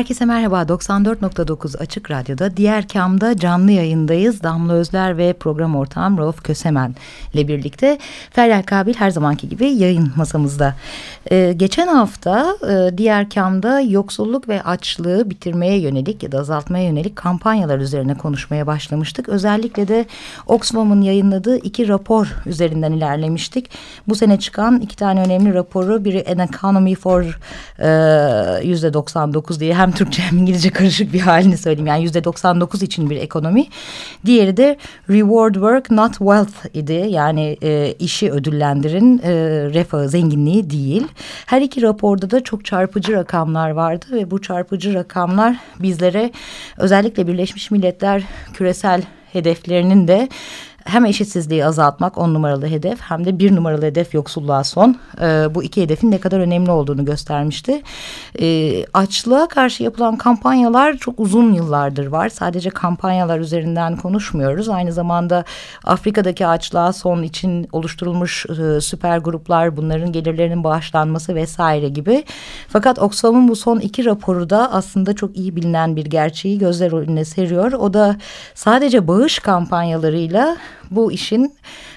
Herkese merhaba. 94.9 Açık Radyo'da diğer kamda canlı yayındayız. Damla Özler ve program ortağım Rauf Kösemen ile birlikte Feryal Kabil her zamanki gibi yayın masamızda. Ee, geçen hafta e, diğer kamda yoksulluk ve açlığı bitirmeye yönelik ya da azaltmaya yönelik kampanyalar üzerine konuşmaya başlamıştık. Özellikle de Oxfam'ın yayınladığı iki rapor üzerinden ilerlemiştik. Bu sene çıkan iki tane önemli raporu biri An Economy for e, %99 diye hem Türkçe hem İngilizce karışık bir halini söyleyeyim. Yani yüzde 99 için bir ekonomi. Diğeri de reward work not wealth idi. Yani e, işi ödüllendirin e, refahı zenginliği değil. Her iki raporda da çok çarpıcı rakamlar vardı ve bu çarpıcı rakamlar bizlere özellikle Birleşmiş Milletler küresel hedeflerinin de hem eşitsizliği azaltmak on numaralı hedef hem de bir numaralı hedef yoksulluğa son. E, bu iki hedefin ne kadar önemli olduğunu göstermişti. E, açlığa karşı yapılan kampanyalar çok uzun yıllardır var. Sadece kampanyalar üzerinden konuşmuyoruz. Aynı zamanda Afrika'daki açlığa son için oluşturulmuş e, süper gruplar, bunların gelirlerinin bağışlanması vesaire gibi. Fakat Oxfam'ın bu son iki raporu da aslında çok iyi bilinen bir gerçeği gözler önüne seriyor. O da sadece bağış kampanyalarıyla bu işin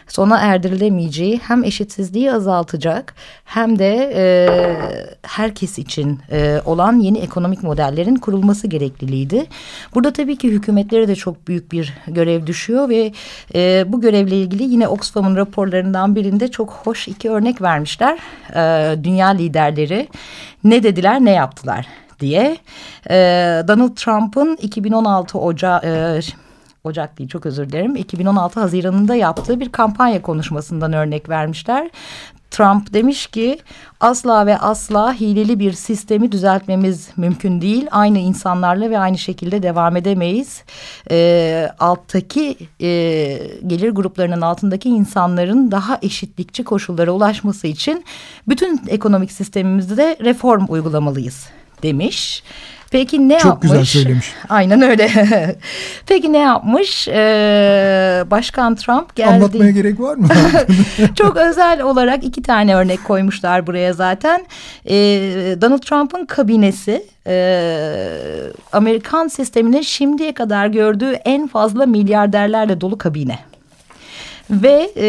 sona erdirilemeyeceği hem eşitsizliği azaltacak hem de e, herkes için e, olan yeni ekonomik modellerin kurulması gerekliliğiydi. Burada tabii ki hükümetlere de çok büyük bir görev düşüyor ve e, bu görevle ilgili yine Oxfam'ın raporlarından birinde çok hoş iki örnek vermişler. E, dünya liderleri ne dediler ne yaptılar diye. E, Donald Trump'ın 2016 Ocağı... E, Ocak değil çok özür dilerim 2016 Haziran'ında yaptığı bir kampanya konuşmasından örnek vermişler. Trump demiş ki asla ve asla hileli bir sistemi düzeltmemiz mümkün değil. Aynı insanlarla ve aynı şekilde devam edemeyiz. E, alttaki e, gelir gruplarının altındaki insanların daha eşitlikçi koşullara ulaşması için bütün ekonomik sistemimizde reform uygulamalıyız demiş. Peki ne Çok yapmış? güzel söylemiş. Aynen öyle. Peki ne yapmış? Ee, Başkan Trump geldi. Anlatmaya gerek var mı? Çok özel olarak iki tane örnek koymuşlar buraya zaten. Ee, Donald Trump'ın kabinesi e, Amerikan sisteminin şimdiye kadar gördüğü en fazla milyarderlerle dolu kabine ve e,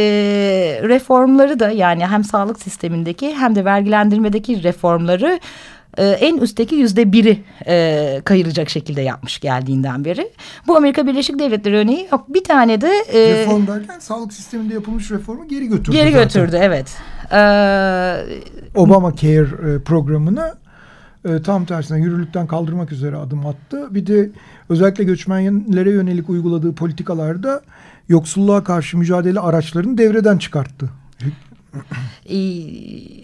reformları da yani hem sağlık sistemindeki hem de vergilendirmedeki reformları e, en üstteki yüzde biri e, kayıracak şekilde yapmış geldiğinden beri. Bu Amerika Birleşik Devletleri örneği yok. Bir tane de... E, Reform derken sağlık sisteminde yapılmış reformu geri götürdü Geri zaten. götürdü evet. Ee, Obama Care programını e, tam tersine yürürlükten kaldırmak üzere adım attı. Bir de özellikle göçmenlere yönelik uyguladığı politikalarda yoksulluğa karşı mücadele araçlarını devreden çıkarttı. E,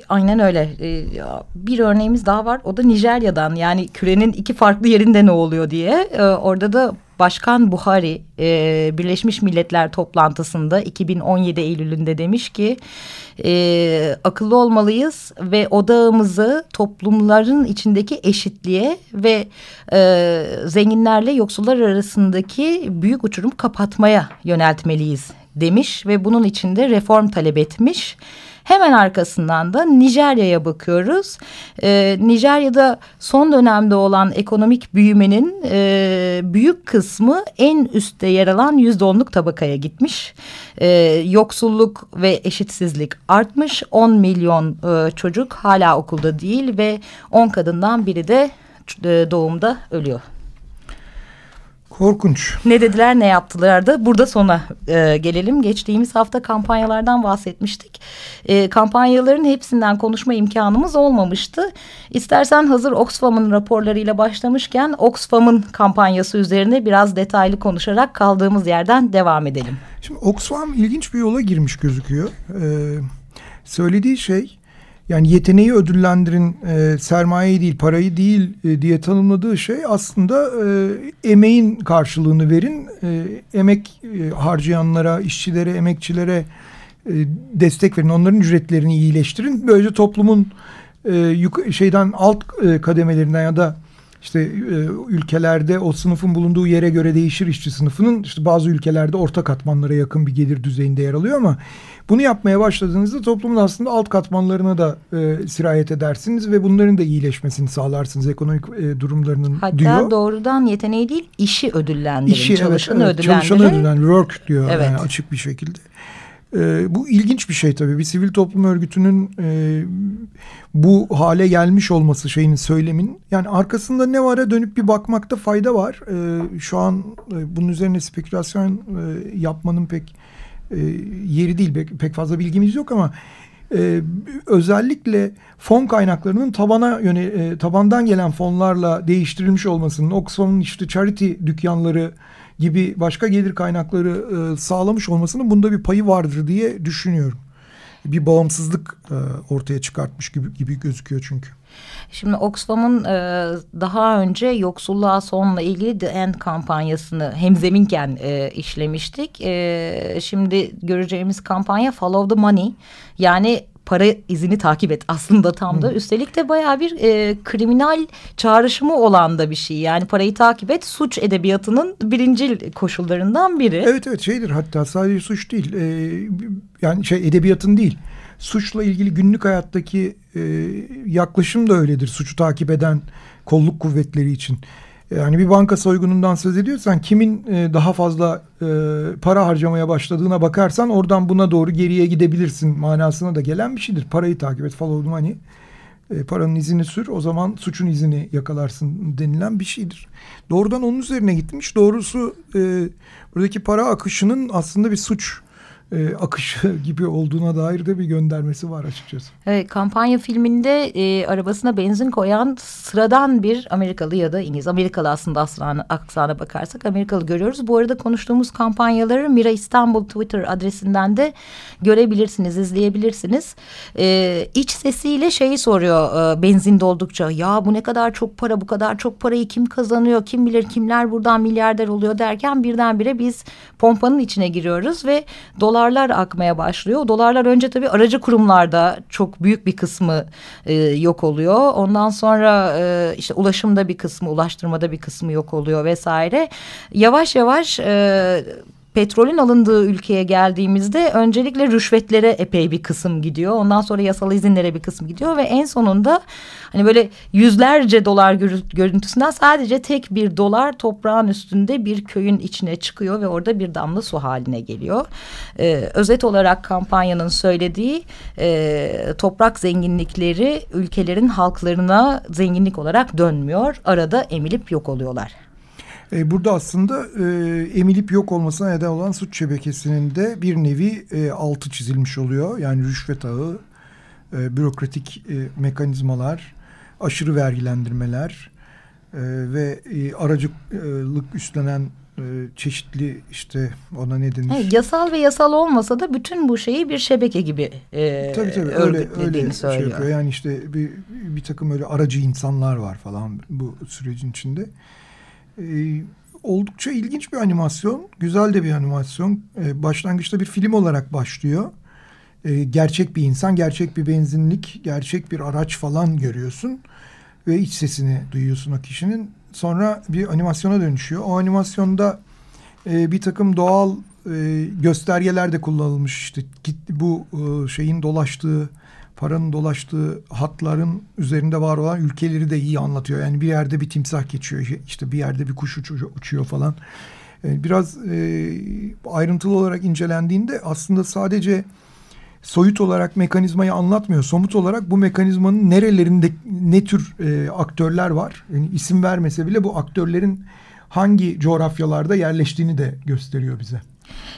aynen öyle. E, bir örneğimiz daha var. O da Nijerya'dan. Yani kürenin iki farklı yerinde ne oluyor diye. E, orada da Başkan Buhari e, Birleşmiş Milletler toplantısında 2017 Eylül'ünde demiş ki e, akıllı olmalıyız ve odağımızı toplumların içindeki eşitliğe ve e, zenginlerle yoksullar arasındaki büyük uçurum kapatmaya yöneltmeliyiz demiş ve bunun içinde reform talep etmiş. Hemen arkasından da Nijerya'ya bakıyoruz. Ee, Nijerya'da son dönemde olan ekonomik büyümenin e, büyük kısmı en üstte yer alan yüzde onluk tabakaya gitmiş. Ee, yoksulluk ve eşitsizlik artmış. 10 milyon e, çocuk hala okulda değil ve 10 kadından biri de e, doğumda ölüyor. Korkunç. Ne dediler ne yaptılar da burada sona e, gelelim. Geçtiğimiz hafta kampanyalardan bahsetmiştik. E, kampanyaların hepsinden konuşma imkanımız olmamıştı. İstersen hazır Oxfam'ın raporlarıyla başlamışken Oxfam'ın kampanyası üzerine biraz detaylı konuşarak kaldığımız yerden devam edelim. Şimdi Oxfam ilginç bir yola girmiş gözüküyor. Ee, söylediği şey yani yeteneği ödüllendirin, e, sermayeyi değil, parayı değil e, diye tanımladığı şey aslında e, emeğin karşılığını verin. E, emek e, harcayanlara, işçilere, emekçilere e, destek verin. Onların ücretlerini iyileştirin. Böylece toplumun e, şeyden alt e, kademelerinden ya da işte e, ülkelerde o sınıfın bulunduğu yere göre değişir işçi sınıfının. işte bazı ülkelerde orta katmanlara yakın bir gelir düzeyinde yer alıyor ama bunu yapmaya başladığınızda toplumun aslında alt katmanlarına da e, sirayet edersiniz ve bunların da iyileşmesini sağlarsınız ekonomik e, durumlarının Hatta diyor. doğrudan yeteneği değil işi ödüllendirin. İşi, evet, çalışanı evet, ödüllendirin. Çalışanı ödüllendirin. Work diyor Evet. yani açık bir şekilde. Ee, bu ilginç bir şey tabii. Bir sivil toplum örgütünün e, bu hale gelmiş olması şeyinin söylemin. Yani arkasında ne vara dönüp bir bakmakta fayda var. Ee, şu an e, bunun üzerine spekülasyon e, yapmanın pek e, yeri değil. Pek, pek fazla bilgimiz yok ama e, özellikle fon kaynaklarının tabana yöne, e, tabandan gelen fonlarla değiştirilmiş olmasının Oxfam'ın işte charity dükkanları gibi başka gelir kaynakları e, sağlamış olmasının bunda bir payı vardır diye düşünüyorum. Bir bağımsızlık e, ortaya çıkartmış gibi, gibi gözüküyor çünkü. Şimdi Oxfam'ın e, daha önce yoksulluğa sonla ilgili The End kampanyasını hemzeminken e, işlemiştik. E, şimdi göreceğimiz kampanya Follow the Money yani para izini takip et aslında tam da. Üstelik de bayağı bir e, kriminal çağrışımı olan da bir şey. Yani parayı takip et suç edebiyatının birinci koşullarından biri. Evet evet şeydir hatta sadece suç değil. E, yani şey edebiyatın değil. Suçla ilgili günlük hayattaki e, yaklaşım da öyledir. Suçu takip eden kolluk kuvvetleri için. Yani bir banka soygunundan söz ediyorsan kimin e, daha fazla para harcamaya başladığına bakarsan oradan buna doğru geriye gidebilirsin manasına da gelen bir şeydir. Parayı takip et follow the money. E, paranın izini sür o zaman suçun izini yakalarsın denilen bir şeydir. Doğrudan onun üzerine gitmiş. Doğrusu e, buradaki para akışının aslında bir suç e, akışı gibi olduğuna dair de bir göndermesi var açıkçası. Evet, kampanya filminde e, arabasına benzin koyan sıradan bir Amerikalı ya da İngiliz. Amerikalı aslında aslana, aksana bakarsak Amerikalı görüyoruz. Bu arada konuştuğumuz kampanyaları Mira İstanbul Twitter adresinden de görebilirsiniz, izleyebilirsiniz. E, iç sesiyle şeyi soruyor e, benzin doldukça. Ya bu ne kadar çok para, bu kadar çok parayı kim kazanıyor, kim bilir kimler buradan milyarder oluyor derken birdenbire biz pompanın içine giriyoruz ve dolarlar akmaya başlıyor. O dolarlar önce tabii aracı kurumlarda çok büyük bir kısmı e, yok oluyor. Ondan sonra e, işte ulaşımda bir kısmı, ulaştırmada bir kısmı yok oluyor vesaire. Yavaş yavaş e, petrolün alındığı ülkeye geldiğimizde öncelikle rüşvetlere epey bir kısım gidiyor. Ondan sonra yasal izinlere bir kısım gidiyor ve en sonunda hani böyle yüzlerce dolar görüntüsünden sadece tek bir dolar toprağın üstünde bir köyün içine çıkıyor ve orada bir damla su haline geliyor. Ee, özet olarak kampanyanın söylediği e, toprak zenginlikleri ülkelerin halklarına zenginlik olarak dönmüyor. Arada emilip yok oluyorlar. E, burada aslında e, emilip yok olmasına neden olan suç şebekesinin de bir nevi e, altı çizilmiş oluyor. Yani rüşvet ağı, e, bürokratik e, mekanizmalar, aşırı vergilendirmeler e, ve e, aracılık üstlenen e, çeşitli işte ona ne denir? Evet, yasal ve yasal olmasa da bütün bu şeyi bir şebeke gibi e, tabii, tabii, öyle, öyle Şey yapıyor. Yani işte bir, bir takım öyle aracı insanlar var falan bu sürecin içinde. Ee, oldukça ilginç bir animasyon. Güzel de bir animasyon. Ee, başlangıçta bir film olarak başlıyor. Ee, gerçek bir insan, gerçek bir benzinlik, gerçek bir araç falan görüyorsun. Ve iç sesini duyuyorsun o kişinin. Sonra bir animasyona dönüşüyor. O animasyonda e, bir takım doğal e, göstergeler de kullanılmış. İşte bu e, şeyin dolaştığı paranın dolaştığı hatların üzerinde var olan ülkeleri de iyi anlatıyor. Yani bir yerde bir timsah geçiyor, işte bir yerde bir kuş uçuyor, falan. Biraz e, ayrıntılı olarak incelendiğinde aslında sadece soyut olarak mekanizmayı anlatmıyor. Somut olarak bu mekanizmanın nerelerinde ne tür e, aktörler var. Yani isim vermese bile bu aktörlerin hangi coğrafyalarda yerleştiğini de gösteriyor bize.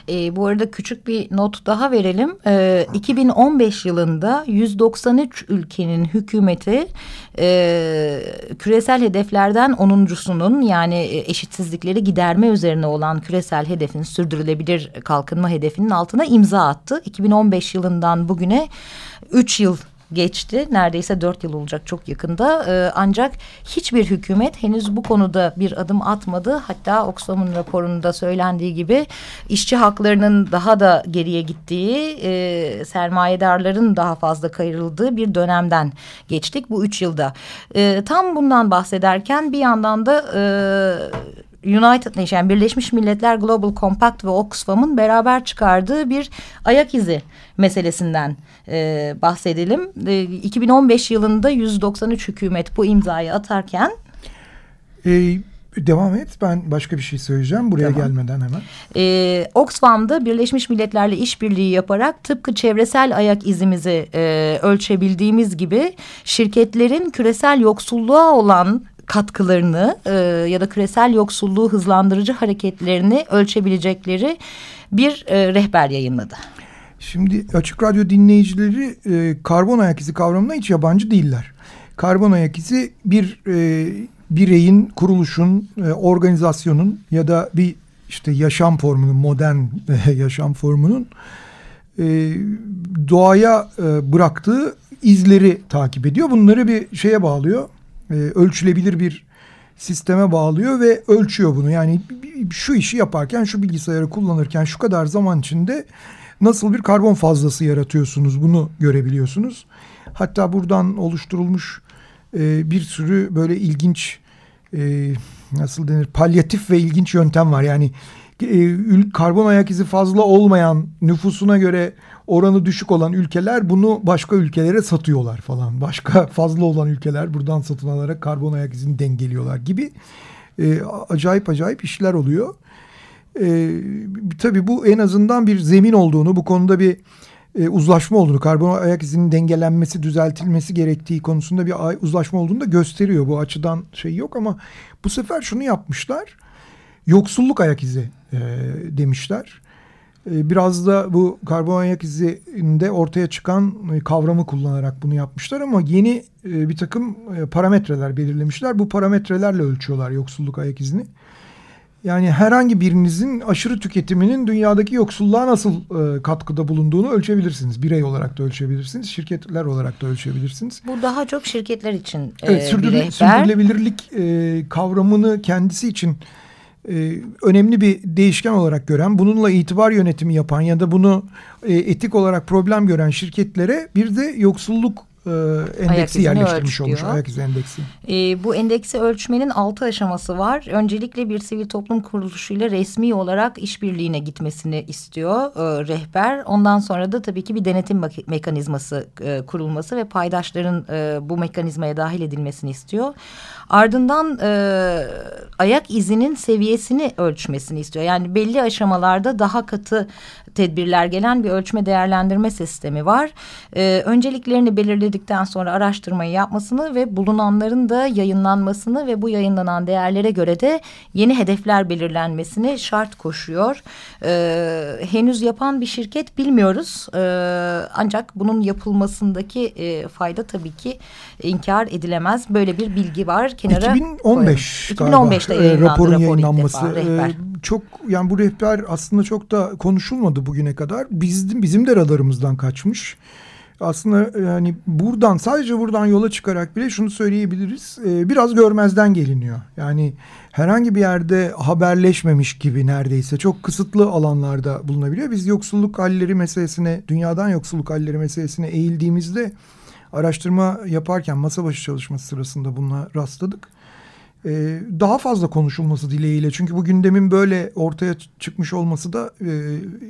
E, bu arada küçük bir not daha verelim. E, 2015 yılında 193 ülkenin hükümeti e, küresel hedeflerden onuncusunun yani eşitsizlikleri giderme üzerine olan küresel hedefin sürdürülebilir kalkınma hedefinin altına imza attı. 2015 yılından bugüne 3 yıl geçti. Neredeyse dört yıl olacak çok yakında. E, ancak hiçbir hükümet henüz bu konuda bir adım atmadı. Hatta Oxfam'ın raporunda söylendiği gibi işçi haklarının daha da geriye gittiği, e, sermayedarların daha fazla kayırıldığı bir dönemden geçtik bu üç yılda. E, tam bundan bahsederken bir yandan da... E, United Nations yani Birleşmiş Milletler Global Compact ve Oxfam'ın beraber çıkardığı bir ayak izi meselesinden e, bahsedelim. E, 2015 yılında 193 hükümet bu imzayı atarken... E, devam et ben başka bir şey söyleyeceğim buraya tamam. gelmeden hemen. Ee, Oxfam'da Birleşmiş Milletler'le işbirliği yaparak tıpkı çevresel ayak izimizi e, ölçebildiğimiz gibi şirketlerin küresel yoksulluğa olan katkılarını e, ya da küresel yoksulluğu hızlandırıcı hareketlerini ölçebilecekleri bir e, rehber yayınladı. Şimdi Açık Radyo dinleyicileri e, karbon ayak izi kavramına hiç yabancı değiller. Karbon ayak izi bir e, bireyin, kuruluşun, e, organizasyonun ya da bir işte yaşam formunun, modern e, yaşam formunun e, doğaya e, bıraktığı izleri takip ediyor. Bunları bir şeye bağlıyor e, ölçülebilir bir sisteme bağlıyor ve ölçüyor bunu. Yani şu işi yaparken, şu bilgisayarı kullanırken şu kadar zaman içinde nasıl bir karbon fazlası yaratıyorsunuz bunu görebiliyorsunuz. Hatta buradan oluşturulmuş e, bir sürü böyle ilginç e, nasıl denir palyatif ve ilginç yöntem var. Yani karbon ayak izi fazla olmayan nüfusuna göre oranı düşük olan ülkeler bunu başka ülkelere satıyorlar falan. Başka fazla olan ülkeler buradan satın alarak karbon ayak izini dengeliyorlar gibi e, acayip acayip işler oluyor. E, tabii bu en azından bir zemin olduğunu bu konuda bir e, uzlaşma olduğunu, karbon ayak izinin dengelenmesi, düzeltilmesi gerektiği konusunda bir uzlaşma olduğunu da gösteriyor. Bu açıdan şey yok ama bu sefer şunu yapmışlar. Yoksulluk ayak izi e, demişler. E, biraz da bu karbon ayak izinde ortaya çıkan e, kavramı kullanarak bunu yapmışlar ama yeni e, bir takım parametreler belirlemişler. Bu parametrelerle ölçüyorlar yoksulluk ayak izini. Yani herhangi birinizin aşırı tüketiminin dünyadaki yoksulluğa nasıl katkıda bulunduğunu ölçebilirsiniz. Birey olarak da ölçebilirsiniz, şirketler olarak da ölçebilirsiniz. Bu daha çok şirketler için evet, sürdürüle, Sürdürülebilirlik kavramını kendisi için e, önemli bir değişken olarak gören, bununla itibar yönetimi yapan ya da bunu e, etik olarak problem gören şirketlere bir de yoksulluk e, endeksi yerleştirmiş olmuş ayak izi endeksi. E, bu endeksi ölçmenin altı aşaması var. Öncelikle bir sivil toplum kuruluşuyla resmi olarak işbirliğine gitmesini istiyor e, rehber. Ondan sonra da tabii ki bir denetim mekanizması e, kurulması ve paydaşların e, bu mekanizmaya dahil edilmesini istiyor. Ardından e, ayak izinin seviyesini ölçmesini istiyor. Yani belli aşamalarda daha katı tedbirler gelen bir ölçme değerlendirme sistemi var. E, önceliklerini belirledikten sonra araştırmayı yapmasını ve bulunanların da yayınlanmasını ve bu yayınlanan değerlere göre de yeni hedefler belirlenmesini şart koşuyor. E, henüz yapan bir şirket bilmiyoruz. E, ancak bunun yapılmasındaki e, fayda tabii ki inkar edilemez. Böyle bir bilgi var. Kenara 2015 2015'te yayınlandı raporun yayınlanması. Defa, çok yani bu rehber aslında çok da konuşulmadı bugüne kadar. Bizim bizim de radarımızdan kaçmış. Aslında yani buradan sadece buradan yola çıkarak bile şunu söyleyebiliriz. E, biraz görmezden geliniyor. Yani herhangi bir yerde haberleşmemiş gibi neredeyse çok kısıtlı alanlarda bulunabiliyor. Biz yoksulluk halleri meselesine, dünyadan yoksulluk halleri meselesine eğildiğimizde araştırma yaparken masa başı çalışması sırasında buna rastladık e, daha fazla konuşulması dileğiyle. Çünkü bu gündemin böyle ortaya çıkmış olması da e,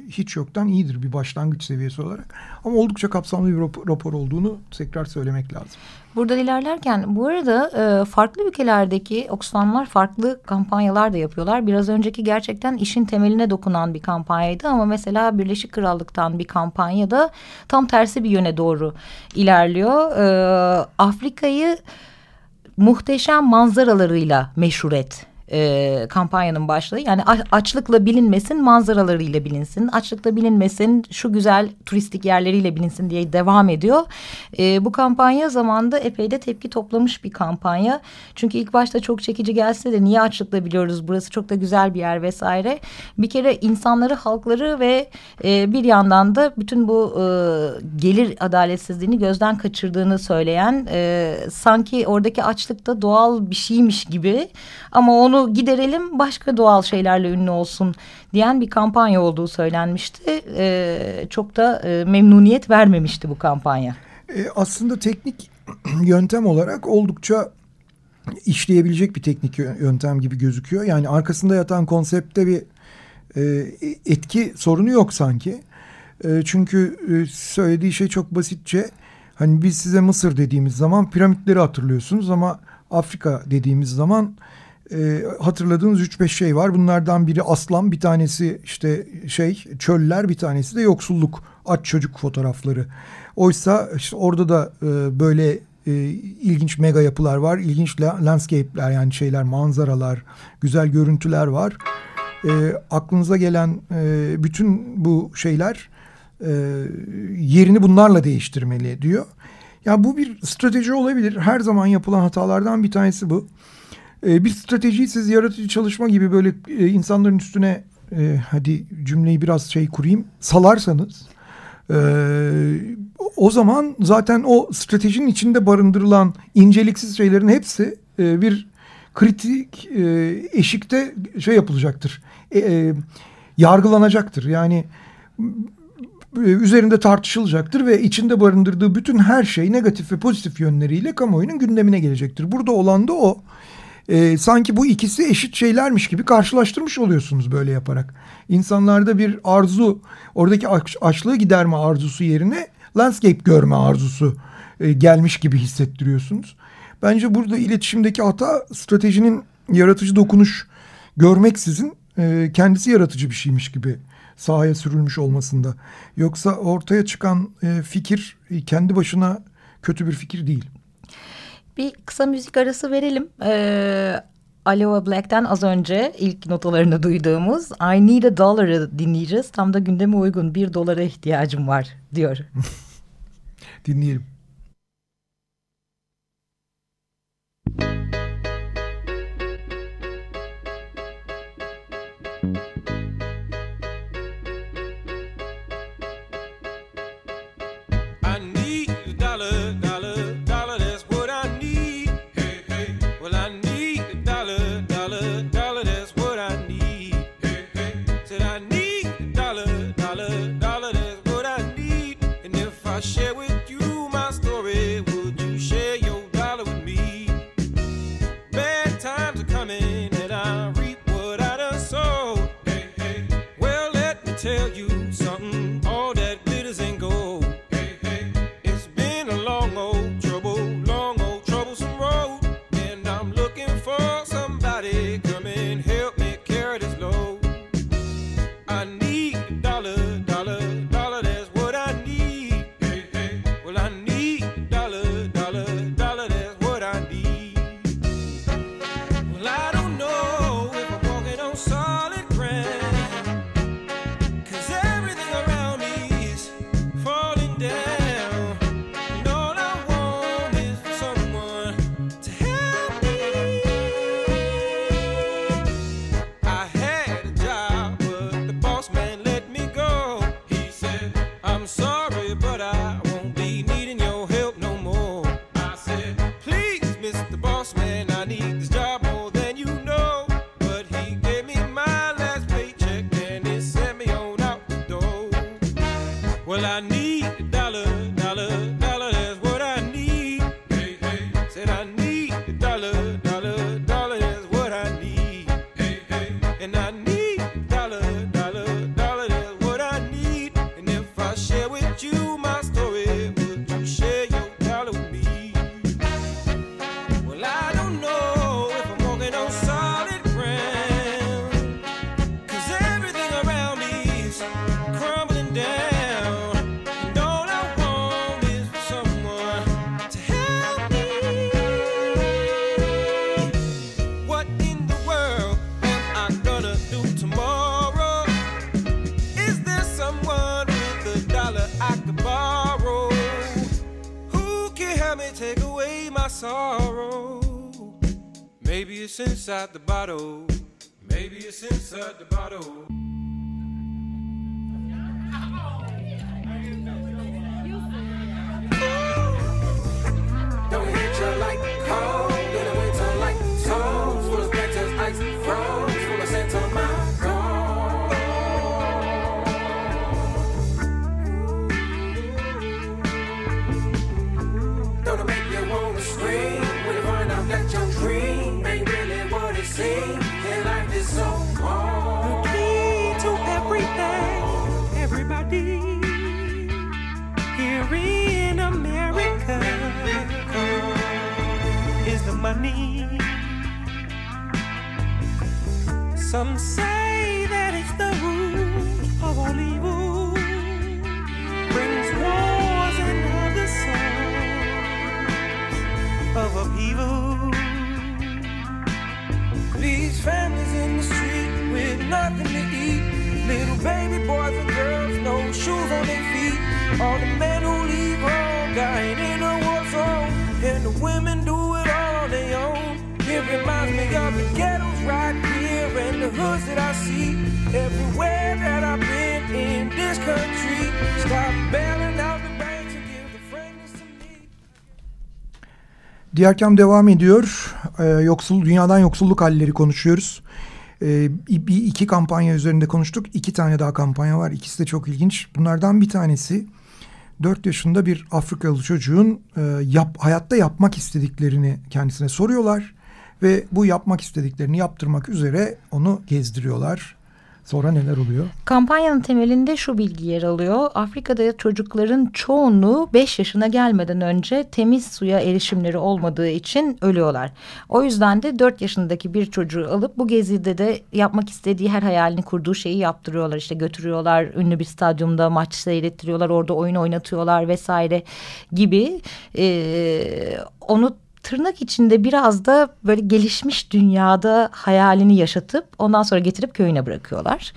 hiç yoktan iyidir bir başlangıç seviyesi olarak. Ama oldukça kapsamlı bir rapor, rapor olduğunu tekrar söylemek lazım. Buradan ilerlerken bu arada e, farklı ülkelerdeki Oxfam'lar farklı kampanyalar da yapıyorlar. Biraz önceki gerçekten işin temeline dokunan bir kampanyaydı ama mesela Birleşik Krallık'tan bir kampanyada tam tersi bir yöne doğru ilerliyor. E, Afrika'yı muhteşem manzaralarıyla meşhur et e, kampanyanın başlığı. Yani açlıkla bilinmesin, manzaralarıyla bilinsin. Açlıkla bilinmesin, şu güzel turistik yerleriyle bilinsin diye devam ediyor. E, bu kampanya zamanında epey de tepki toplamış bir kampanya. Çünkü ilk başta çok çekici gelse de niye açlıkla biliyoruz burası çok da güzel bir yer vesaire. Bir kere insanları, halkları ve e, bir yandan da bütün bu e, gelir adaletsizliğini gözden kaçırdığını söyleyen e, sanki oradaki açlık da doğal bir şeymiş gibi ama onu giderelim başka doğal şeylerle ünlü olsun diyen bir kampanya olduğu söylenmişti. E, çok da e, memnuniyet vermemişti bu kampanya. E, aslında teknik yöntem olarak oldukça işleyebilecek bir teknik yöntem gibi gözüküyor. Yani arkasında yatan konsepte bir e, etki sorunu yok sanki. E, çünkü e, söylediği şey çok basitçe. Hani biz size Mısır dediğimiz zaman piramitleri hatırlıyorsunuz ama Afrika dediğimiz zaman e, hatırladığınız 3-5 şey var. Bunlardan biri aslan, bir tanesi işte şey çöller, bir tanesi de yoksulluk, aç çocuk fotoğrafları. Oysa işte orada da e, böyle e, ilginç mega yapılar var. İlginç landscape'ler yani şeyler, manzaralar, güzel görüntüler var. E, aklınıza gelen e, bütün bu şeyler e, yerini bunlarla değiştirmeli diyor. Ya bu bir strateji olabilir. Her zaman yapılan hatalardan bir tanesi bu. E, bir stratejiyi siz yaratıcı çalışma gibi böyle e, insanların üstüne e, hadi cümleyi biraz şey kurayım salarsanız e, o zaman zaten o stratejinin içinde barındırılan inceliksiz şeylerin hepsi e, bir kritik e, eşikte şey yapılacaktır. E, e, yargılanacaktır. Yani e, üzerinde tartışılacaktır ve içinde barındırdığı bütün her şey negatif ve pozitif yönleriyle kamuoyunun gündemine gelecektir. Burada olan da o e, sanki bu ikisi eşit şeylermiş gibi karşılaştırmış oluyorsunuz böyle yaparak. İnsanlarda bir arzu, oradaki aç, açlığı giderme arzusu yerine landscape görme arzusu e, gelmiş gibi hissettiriyorsunuz. Bence burada iletişimdeki hata stratejinin yaratıcı dokunuş görmeksizin e, kendisi yaratıcı bir şeymiş gibi sahaya sürülmüş olmasında. Yoksa ortaya çıkan e, fikir e, kendi başına kötü bir fikir değil. Bir kısa müzik arası verelim. Ee, Aloha Black'ten az önce ilk notalarını duyduğumuz I Need a Dollar'ı dinleyeceğiz. Tam da gündeme uygun bir dolara ihtiyacım var diyor. Dinleyelim. Cause inside the bottle. Maybe it's inside Say that it's the root of all evil, brings wars and other of upheaval. These families in the street with nothing to eat. Little baby boys and girls, no shoes on their feet. All the men who leave home dying in a war zone. And the women do that I see. Everywhere that I've been in this country. Stop bailing out the banks and give the fragrance to me. Diğer kam devam ediyor. Ee, yoksul dünyadan yoksulluk halleri konuşuyoruz. Ee, bir iki kampanya üzerinde konuştuk. İki tane daha kampanya var. İkisi de çok ilginç. Bunlardan bir tanesi 4 yaşında bir Afrikalı çocuğun e, yap, hayatta yapmak istediklerini kendisine soruyorlar ve bu yapmak istediklerini yaptırmak üzere onu gezdiriyorlar. Sonra neler oluyor? Kampanyanın temelinde şu bilgi yer alıyor. Afrika'da çocukların çoğunluğu 5 yaşına gelmeden önce temiz suya erişimleri olmadığı için ölüyorlar. O yüzden de 4 yaşındaki bir çocuğu alıp bu gezide de yapmak istediği her hayalini kurduğu şeyi yaptırıyorlar. İşte götürüyorlar ünlü bir stadyumda maç seyrettiriyorlar orada oyun oynatıyorlar vesaire gibi. Ee, onu tırnak içinde biraz da böyle gelişmiş dünyada hayalini yaşatıp ondan sonra getirip köyüne bırakıyorlar.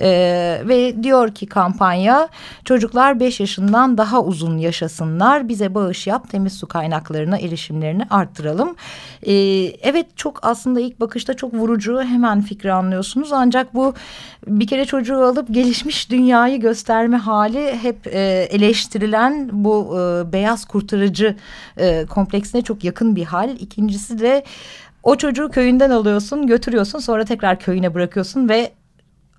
Ee, ve diyor ki kampanya çocuklar 5 yaşından daha uzun yaşasınlar bize bağış yap temiz su kaynaklarına erişimlerini arttıralım. Ee, evet çok aslında ilk bakışta çok vurucu hemen fikri anlıyorsunuz ancak bu bir kere çocuğu alıp gelişmiş dünyayı gösterme hali hep e, eleştirilen bu e, beyaz kurtarıcı e, kompleksine çok yakın bir hal. İkincisi de o çocuğu köyünden alıyorsun götürüyorsun sonra tekrar köyüne bırakıyorsun ve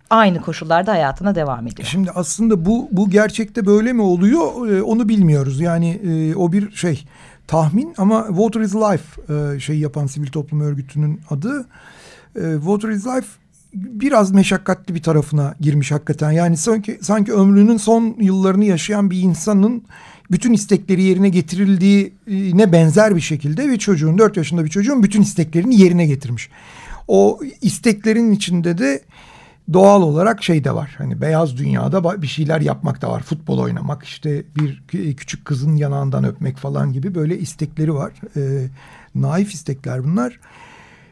aynı koşullarda hayatına devam ediyor. Şimdi aslında bu bu gerçekte böyle mi oluyor e, onu bilmiyoruz. Yani e, o bir şey tahmin ama Water is Life e, şey yapan sivil toplum örgütünün adı. E, Water is Life biraz meşakkatli bir tarafına girmiş hakikaten. Yani sanki sanki ömrünün son yıllarını yaşayan bir insanın bütün istekleri yerine getirildiğine benzer bir şekilde bir çocuğun dört yaşında bir çocuğun bütün isteklerini yerine getirmiş. O isteklerin içinde de doğal olarak şey de var. Hani beyaz dünyada bir şeyler yapmak da var. Futbol oynamak, işte bir küçük kızın yanağından öpmek falan gibi böyle istekleri var. E, naif istekler bunlar.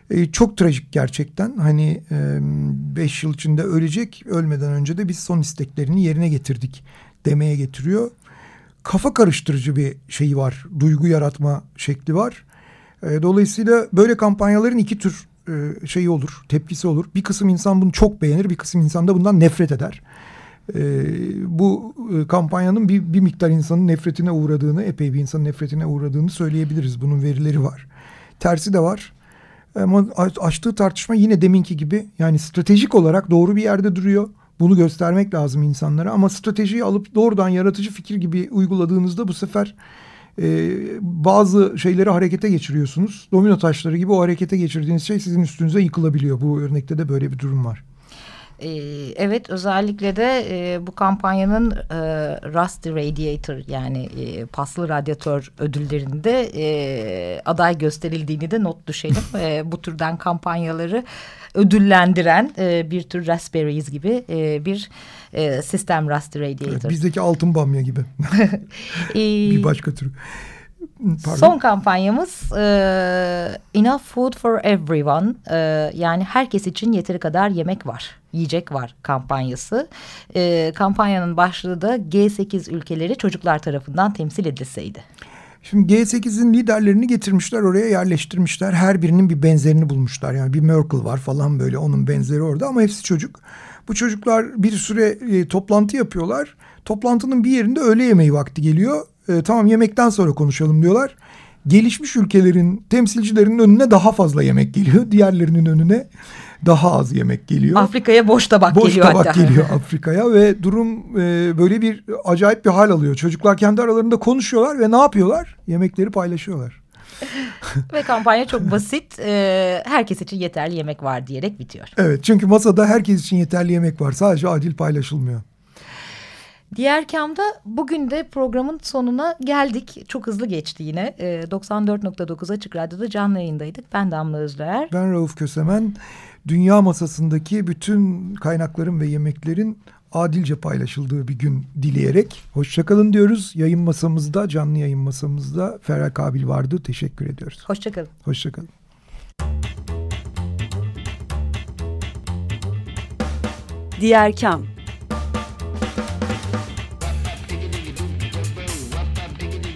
E, çok trajik gerçekten. Hani e, beş yıl içinde ölecek. Ölmeden önce de biz son isteklerini yerine getirdik demeye getiriyor. Kafa karıştırıcı bir şeyi var. Duygu yaratma şekli var. E, dolayısıyla böyle kampanyaların iki tür e, şeyi olur, tepkisi olur. Bir kısım insan bunu çok beğenir, bir kısım insan da bundan nefret eder. E, bu e, kampanyanın bir, bir miktar insanın nefretine uğradığını, epey bir insanın nefretine uğradığını söyleyebiliriz. Bunun verileri var. Tersi de var. Ama açtığı tartışma yine deminki gibi yani stratejik olarak doğru bir yerde duruyor. Bunu göstermek lazım insanlara ama stratejiyi alıp doğrudan yaratıcı fikir gibi uyguladığınızda bu sefer e, bazı şeyleri harekete geçiriyorsunuz. Domino taşları gibi o harekete geçirdiğiniz şey sizin üstünüze yıkılabiliyor. Bu örnekte de böyle bir durum var. Evet özellikle de e, bu kampanyanın e, Rusty Radiator yani e, paslı radyatör ödüllerinde e, aday gösterildiğini de not düşelim. e, bu türden kampanyaları ödüllendiren e, bir tür Raspberries gibi e, bir e, sistem Rusty Radiator. Evet, bizdeki altın bamya gibi. bir başka tür. Pardon. Son kampanyamız e, Enough Food for Everyone e, yani herkes için yeteri kadar yemek var, yiyecek var kampanyası. E, kampanyanın başlığı da G8 ülkeleri çocuklar tarafından temsil edilseydi. Şimdi G8'in liderlerini getirmişler oraya yerleştirmişler. Her birinin bir benzerini bulmuşlar. Yani bir Merkel var falan böyle onun benzeri orada ama hepsi çocuk. Bu çocuklar bir süre e, toplantı yapıyorlar. Toplantının bir yerinde öğle yemeği vakti geliyor. E, tamam yemekten sonra konuşalım diyorlar. Gelişmiş ülkelerin temsilcilerinin önüne daha fazla yemek geliyor. Diğerlerinin önüne daha az yemek geliyor. Afrika'ya boş tabak Boş geliyor tabak hatta. geliyor Afrika'ya ve durum e, böyle bir acayip bir hal alıyor. Çocuklar kendi aralarında konuşuyorlar ve ne yapıyorlar? Yemekleri paylaşıyorlar. Ve kampanya çok basit. Ee, herkes için yeterli yemek var diyerek bitiyor. Evet çünkü masada herkes için yeterli yemek var. Sadece adil paylaşılmıyor. Diğer kamda bugün de programın sonuna geldik. Çok hızlı geçti yine. Ee, 94.9 Açık Radyo'da canlı yayındaydık. Ben Damla Özler. Ben Rauf Kösemen. Dünya masasındaki bütün kaynakların ve yemeklerin adilce paylaşıldığı bir gün dileyerek hoşçakalın diyoruz. Yayın masamızda, canlı yayın masamızda Ferhat Kabil vardı. Teşekkür ediyoruz. Hoşçakalın. Hoşçakalın. Diğer Kam